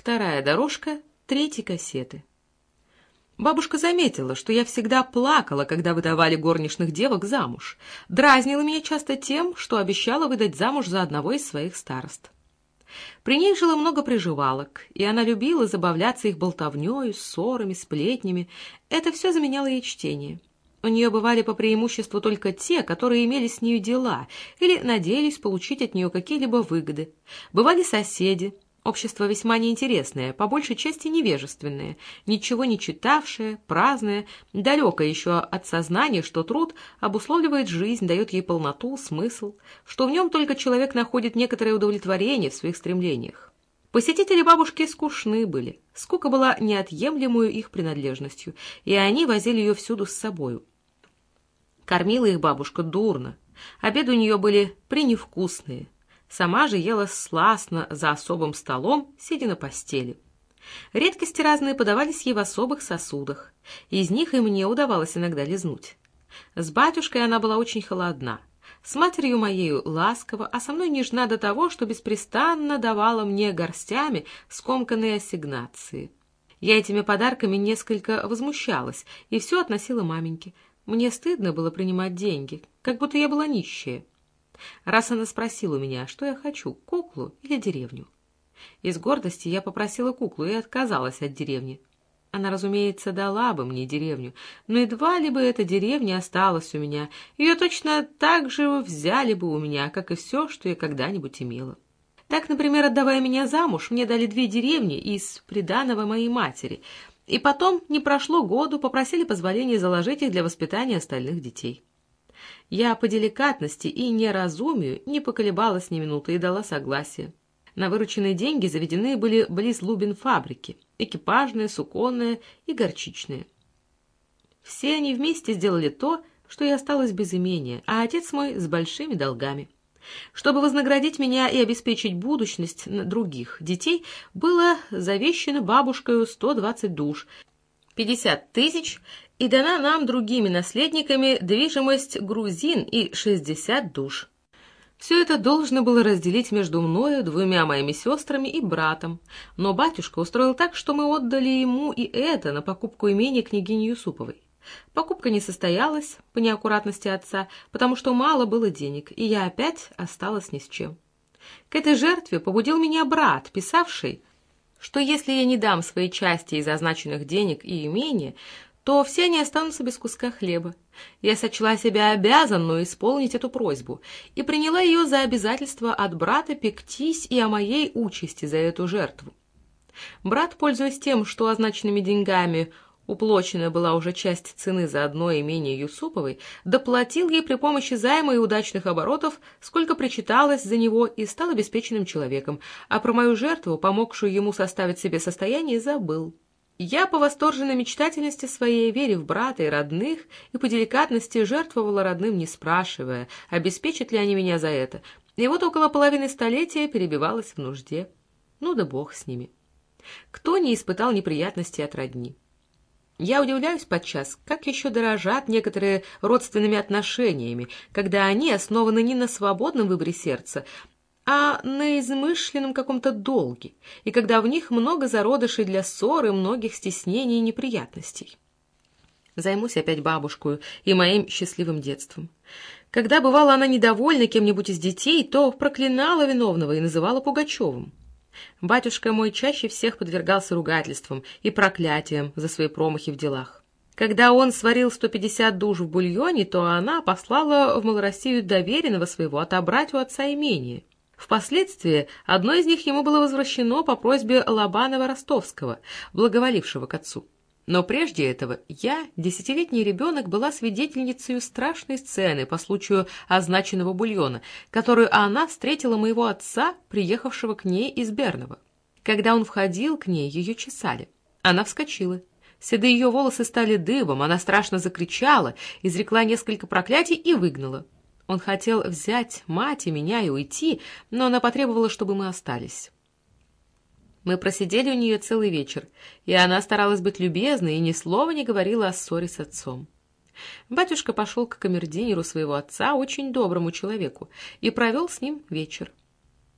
вторая дорожка третьей кассеты. Бабушка заметила, что я всегда плакала, когда выдавали горничных девок замуж. Дразнила меня часто тем, что обещала выдать замуж за одного из своих старост. При ней жило много приживалок, и она любила забавляться их болтовнёю, ссорами, сплетнями. Это все заменяло ей чтение. У нее бывали по преимуществу только те, которые имели с нею дела или надеялись получить от нее какие-либо выгоды. Бывали соседи, общество весьма неинтересное, по большей части невежественное, ничего не читавшее, праздное, далекое еще от сознания, что труд обусловливает жизнь, дает ей полноту, смысл, что в нем только человек находит некоторое удовлетворение в своих стремлениях. Посетители бабушки скучны были, скука была неотъемлемую их принадлежностью, и они возили ее всюду с собою. Кормила их бабушка дурно. Обеды у нее были преневкусные. Сама же ела сластно за особым столом, сидя на постели. Редкости разные подавались ей в особых сосудах. Из них и мне удавалось иногда лизнуть. С батюшкой она была очень холодна. С матерью моею ласково, а со мной нежна до того, что беспрестанно давала мне горстями скомканные ассигнации. Я этими подарками несколько возмущалась и все относила маменьке, мне стыдно было принимать деньги, как будто я была нищая. Раз она спросила у меня, что я хочу, куклу или деревню. Из гордости я попросила куклу и отказалась от деревни. Она, разумеется, дала бы мне деревню, но едва ли бы эта деревня осталась у меня. Ее точно так же взяли бы у меня, как и все, что я когда-нибудь имела. Так, например, отдавая меня замуж, мне дали две деревни из приданого моей матери, и потом, не прошло году, попросили позволения заложить их для воспитания остальных детей. Я по деликатности и неразумию не поколебалась ни минуты и дала согласие. На вырученные деньги заведены были близ Лубин фабрики, экипажные, суконные и горчичные. Все они вместе сделали то, что я осталась без имения, а отец мой с большими долгами. Чтобы вознаградить меня и обеспечить будущность других детей, было завещено бабушкою 120 душ, 50 тысяч, и дана нам другими наследниками движимость грузин и 60 душ. Все это должно было разделить между мною, двумя моими сестрами и братом, но батюшка устроил так, что мы отдали ему и это на покупку имения княгини Юсуповой. Покупка не состоялась по неаккуратности отца, потому что мало было денег, и я опять осталась ни с чем. К этой жертве побудил меня брат, писавший, что если я не дам своей части из означенных денег и имения, то все они останутся без куска хлеба. Я сочла себя обязанную исполнить эту просьбу и приняла ее за обязательство от брата пектись и о моей участи за эту жертву. Брат, пользуясь тем, что означенными деньгами уплоченная была уже часть цены за одно имение Юсуповой, доплатил ей при помощи займа и удачных оборотов, сколько причиталось за него, и стал обеспеченным человеком, а про мою жертву, помогшую ему составить себе состояние, забыл. Я по восторженной мечтательности своей, вере в брата и родных, и по деликатности жертвовала родным, не спрашивая, обеспечат ли они меня за это, и вот около половины столетия перебивалась в нужде. Ну да бог с ними. Кто не испытал неприятностей от родни? Я удивляюсь подчас, как еще дорожат некоторые родственными отношениями, когда они основаны не на свободном выборе сердца, а на измышленном каком-то долге, и когда в них много зародышей для ссоры, многих стеснений и неприятностей. Займусь опять бабушкой и моим счастливым детством. Когда бывала она недовольна кем-нибудь из детей, то проклинала виновного и называла Пугачевым. Батюшка мой чаще всех подвергался ругательствам и проклятиям за свои промахи в делах. Когда он сварил 150 душ в бульоне, то она послала в Малороссию доверенного своего отобрать у отца имение. Впоследствии одно из них ему было возвращено по просьбе Лобанова-Ростовского, благоволившего к отцу. Но прежде этого я, десятилетний ребенок, была свидетельницей страшной сцены по случаю означенного бульона, которую она встретила моего отца, приехавшего к ней из Бернова. Когда он входил к ней, ее чесали. Она вскочила. Седые ее волосы стали дыбом, она страшно закричала, изрекла несколько проклятий и выгнала. Он хотел взять мать и меня и уйти, но она потребовала, чтобы мы остались. Мы просидели у нее целый вечер, и она старалась быть любезной и ни слова не говорила о ссоре с отцом. Батюшка пошел к камердинеру своего отца, очень доброму человеку, и провел с ним вечер.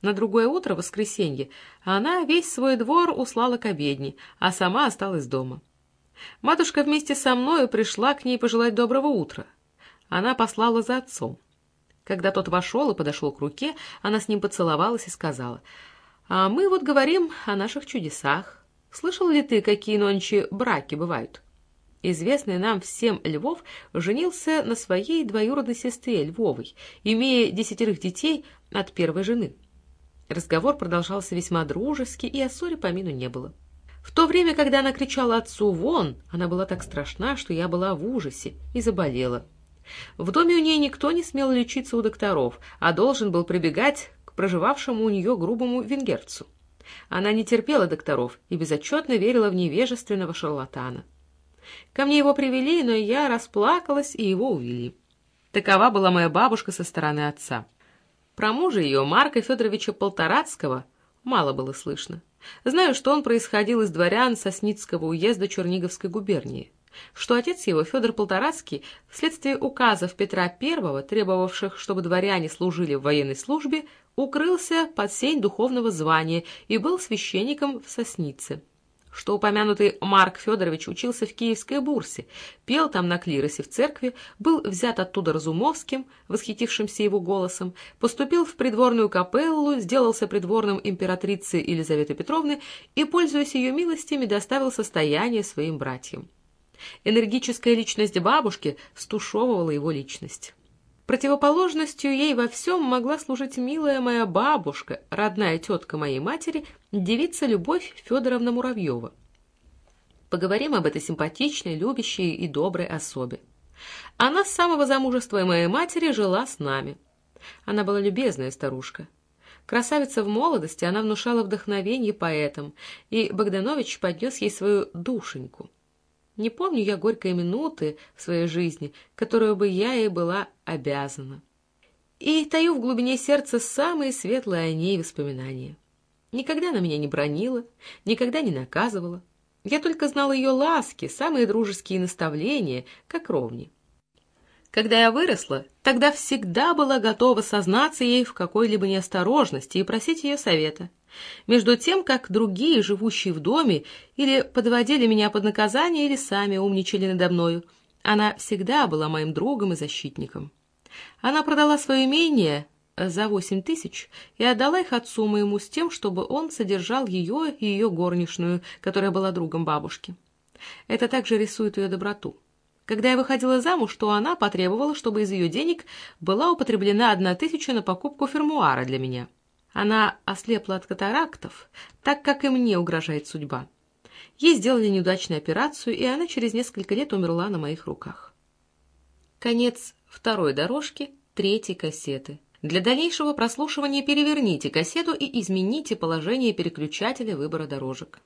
На другое утро, воскресенье, она весь свой двор услала к обедне, а сама осталась дома. Матушка вместе со мною пришла к ней пожелать доброго утра. Она послала за отцом. Когда тот вошел и подошел к руке, она с ним поцеловалась и сказала, «А мы вот говорим о наших чудесах. Слышал ли ты, какие нонче браки бывают?» Известный нам всем Львов женился на своей двоюродной сестре Львовой, имея десятерых детей от первой жены. Разговор продолжался весьма дружески, и о ссоре помину не было. В то время, когда она кричала отцу «вон», она была так страшна, что я была в ужасе и заболела. В доме у ней никто не смел лечиться у докторов, а должен был прибегать к проживавшему у нее грубому венгерцу. Она не терпела докторов и безотчетно верила в невежественного шарлатана. Ко мне его привели, но я расплакалась, и его увели. Такова была моя бабушка со стороны отца. Про мужа ее, Марка Федоровича Полторацкого, мало было слышно. Знаю, что он происходил из дворян Сосницкого уезда Черниговской губернии, что отец его, Федор Полторацкий, вследствие указов Петра I, требовавших, чтобы дворяне служили в военной службе, укрылся под сень духовного звания и был священником в Соснице что упомянутый Марк Федорович учился в Киевской бурсе, пел там на клиросе в церкви, был взят оттуда Разумовским, восхитившимся его голосом, поступил в придворную капеллу, сделался придворным императрицы Елизаветы Петровны и, пользуясь ее милостями, доставил состояние своим братьям. Энергическая личность бабушки стушевывала его личность. Противоположностью ей во всем могла служить милая моя бабушка, родная тетка моей матери, девица Любовь Федоровна Муравьева. Поговорим об этой симпатичной, любящей и доброй особе. Она с самого замужества моей матери жила с нами. Она была любезная старушка. Красавица в молодости, она внушала вдохновение поэтам, и Богданович поднес ей свою душеньку — не помню я горькой минуты в своей жизни, которую бы я ей была обязана. И таю в глубине сердца самые светлые о ней воспоминания. Никогда она меня не бронила, никогда не наказывала. Я только знала ее ласки, самые дружеские наставления, как ровни. Когда я выросла, тогда всегда была готова сознаться ей в какой-либо неосторожности и просить ее совета — между тем, как другие, живущие в доме, или подводили меня под наказание, или сами умничали надо мною, она всегда была моим другом и защитником. Она продала свое имение за восемь тысяч и отдала их отцу моему с тем, чтобы он содержал ее и ее горничную, которая была другом бабушки. Это также рисует ее доброту. Когда я выходила замуж, то она потребовала, чтобы из ее денег была употреблена одна тысяча на покупку фермуара для меня. Она ослепла от катарактов, так как и мне угрожает судьба. Ей сделали неудачную операцию, и она через несколько лет умерла на моих руках. Конец второй дорожки третьей кассеты. Для дальнейшего прослушивания переверните кассету и измените положение переключателя выбора дорожек.